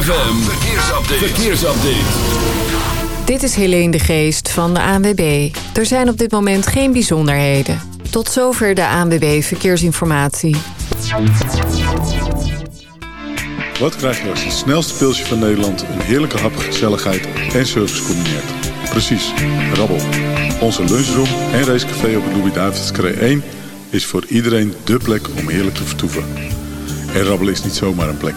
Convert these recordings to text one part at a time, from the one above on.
ZFM, verkeersupdate. verkeersupdate. Dit is Helene de Geest van de ANWB. Er zijn op dit moment geen bijzonderheden. Tot zover de ANWB Verkeersinformatie. Wat krijg je als het snelste pilsje van Nederland... een heerlijke hap, gezelligheid en service combineert? Precies, rabbel. Onze lunchroom en racecafé op de Louis-David's 1... is voor iedereen dé plek om heerlijk te vertoeven. En rabbelen is niet zomaar een plek.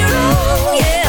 yeah.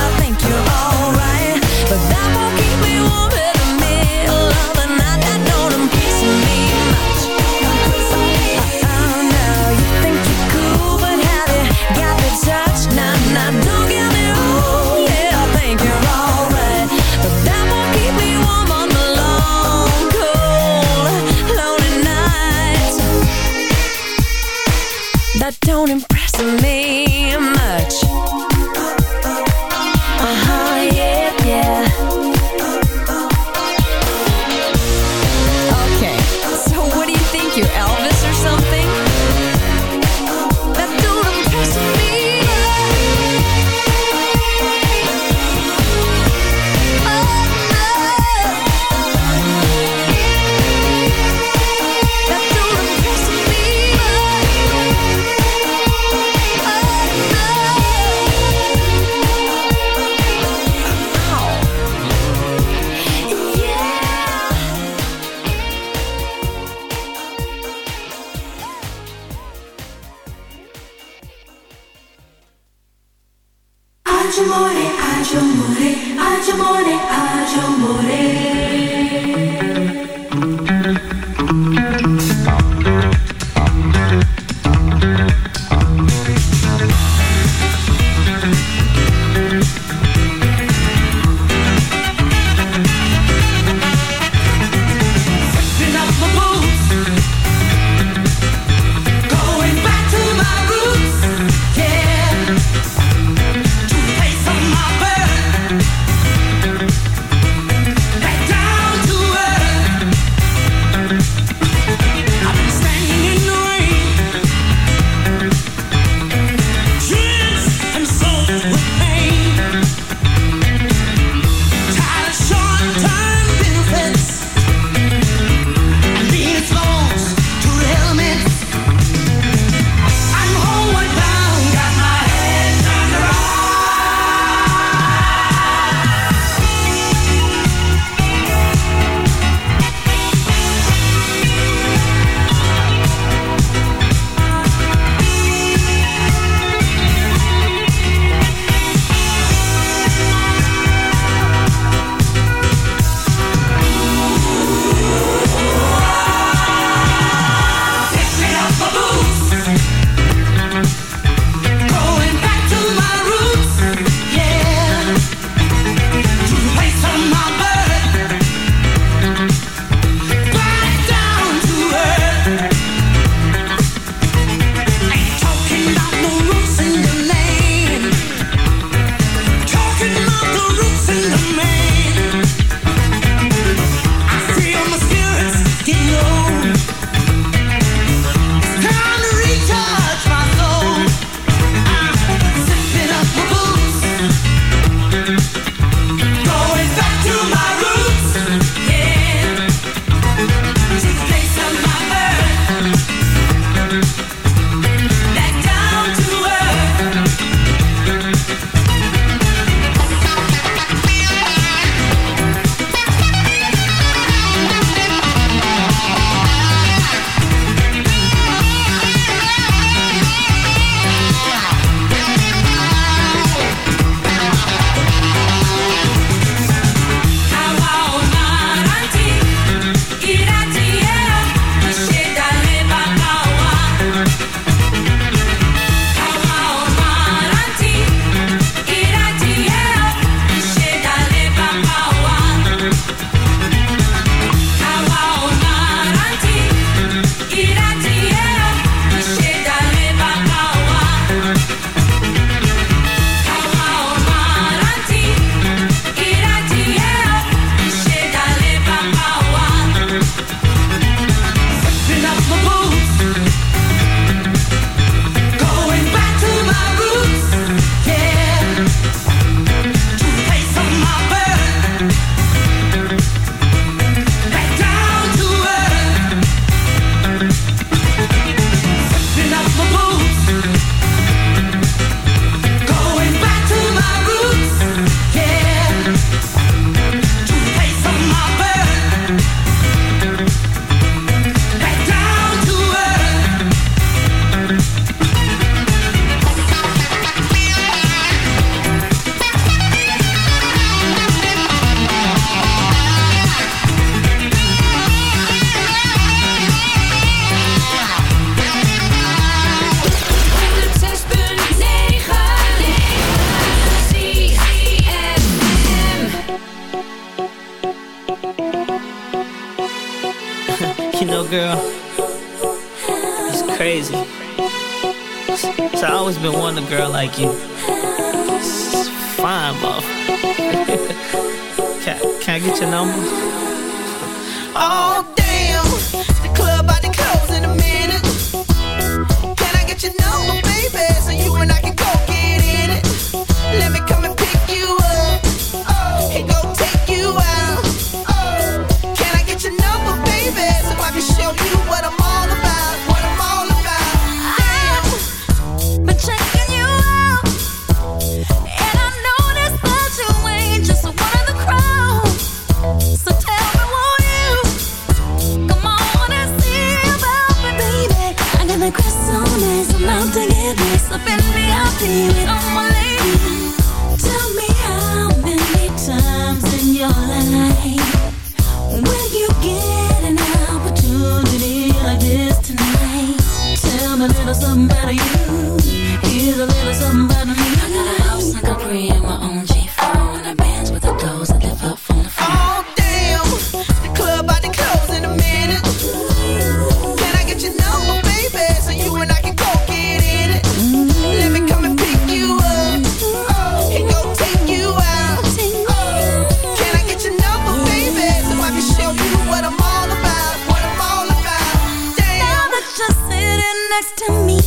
agio amore, agio amore. want a girl like you. Fine, love. can, can I get your number? to me.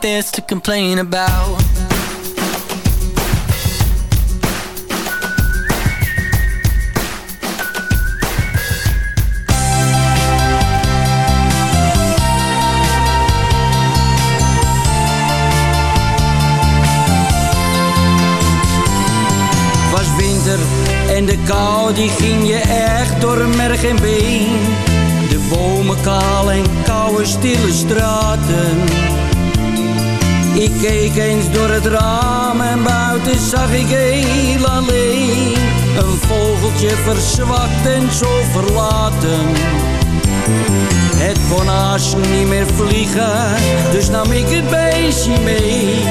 this to complain about En de kou die ging je echt door merg en been. De bomen kaal en koude stille straten. Ik keek eens door het raam en buiten zag ik heel alleen. Een vogeltje verzwakt en zo verlaten. Het kon niet meer vliegen, dus nam ik het beestje mee.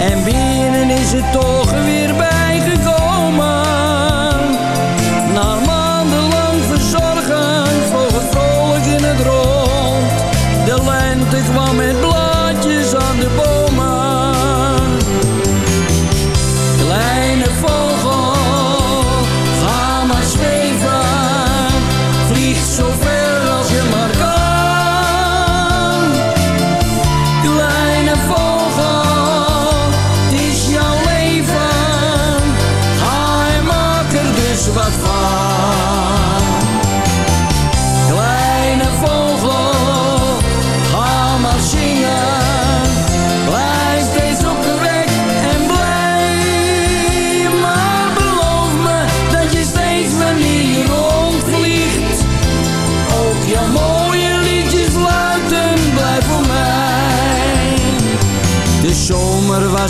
En binnen is het toch weer bijgekomen. Na maandenlang verzorgen vloog het vrolijk in het rond. De lente kwam met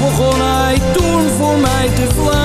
begon hij doen voor mij te vlagen.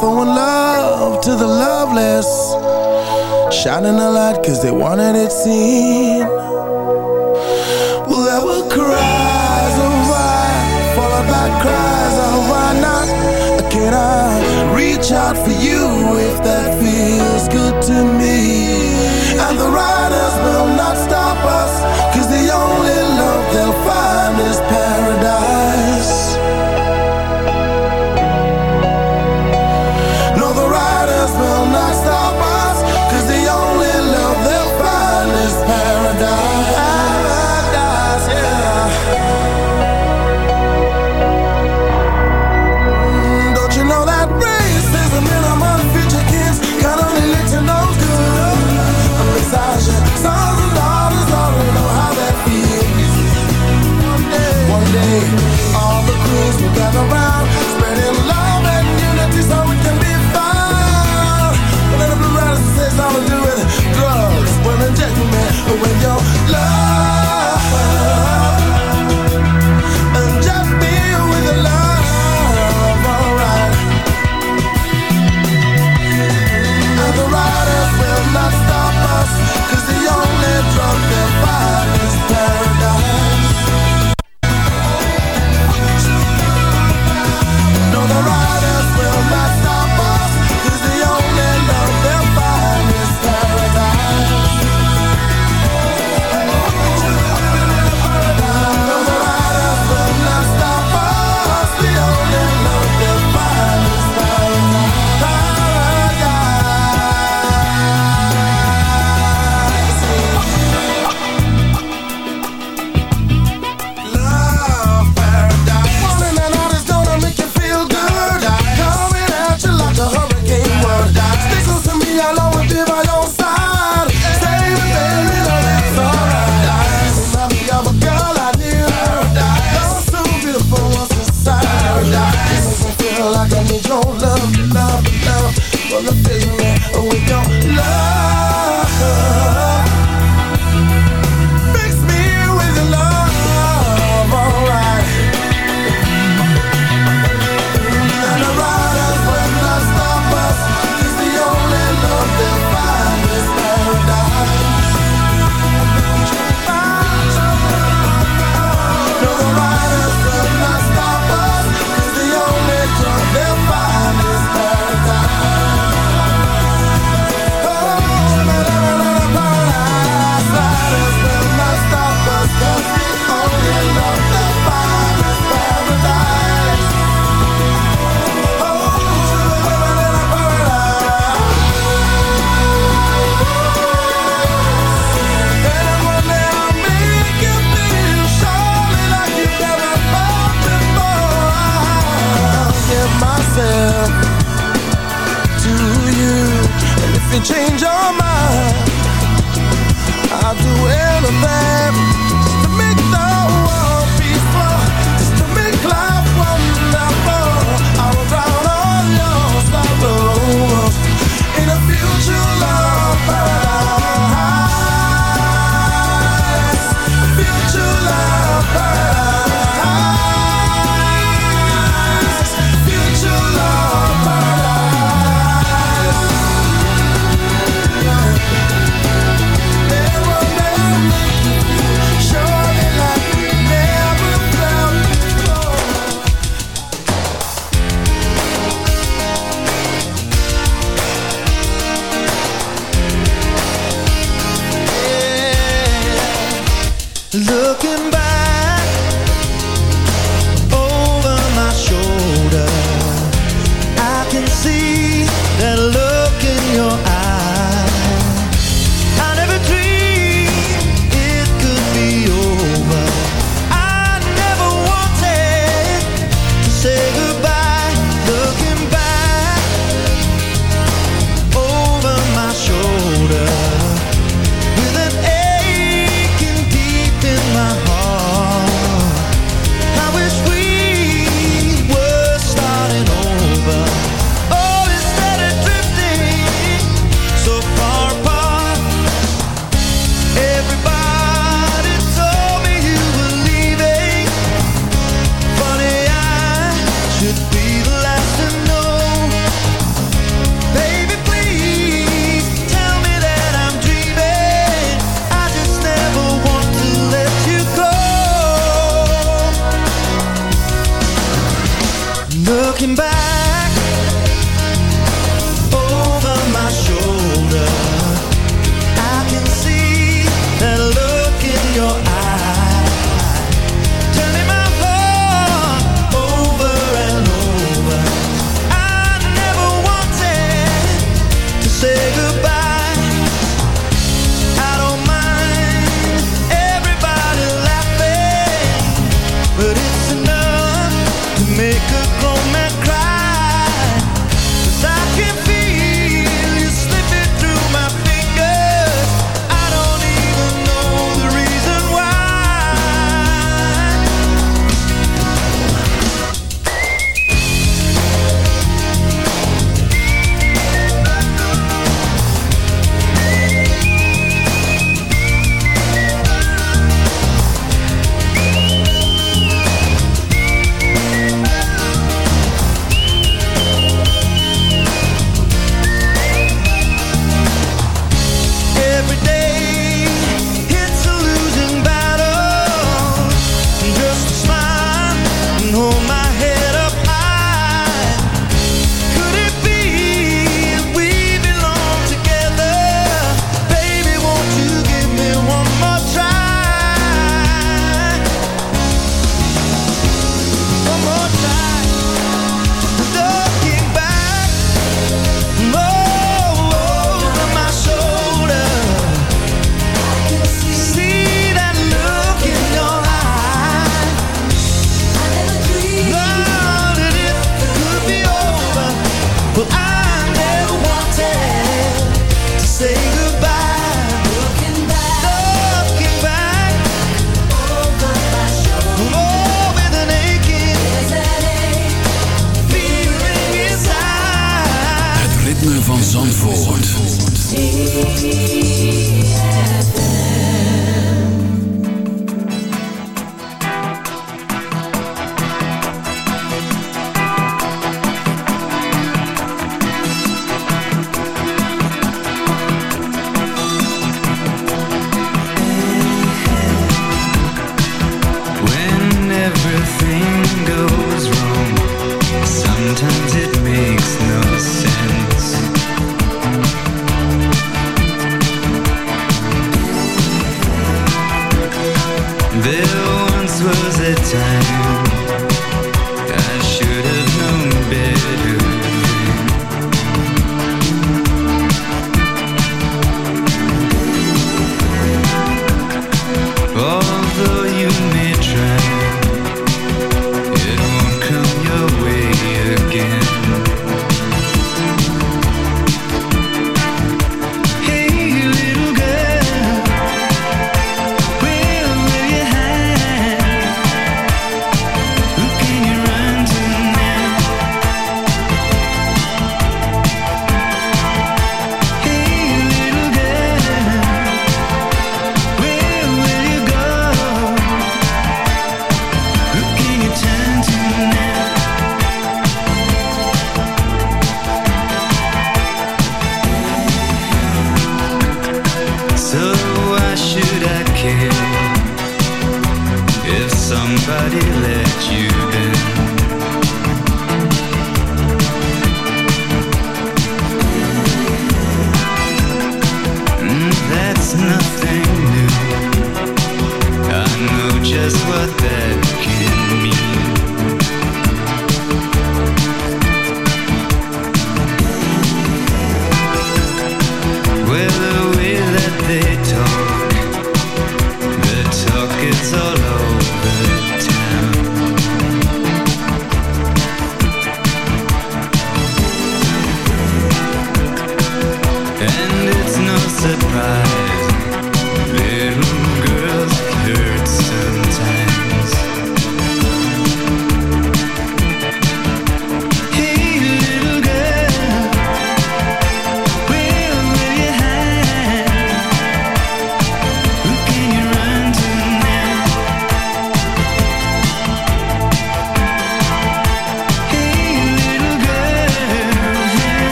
fell in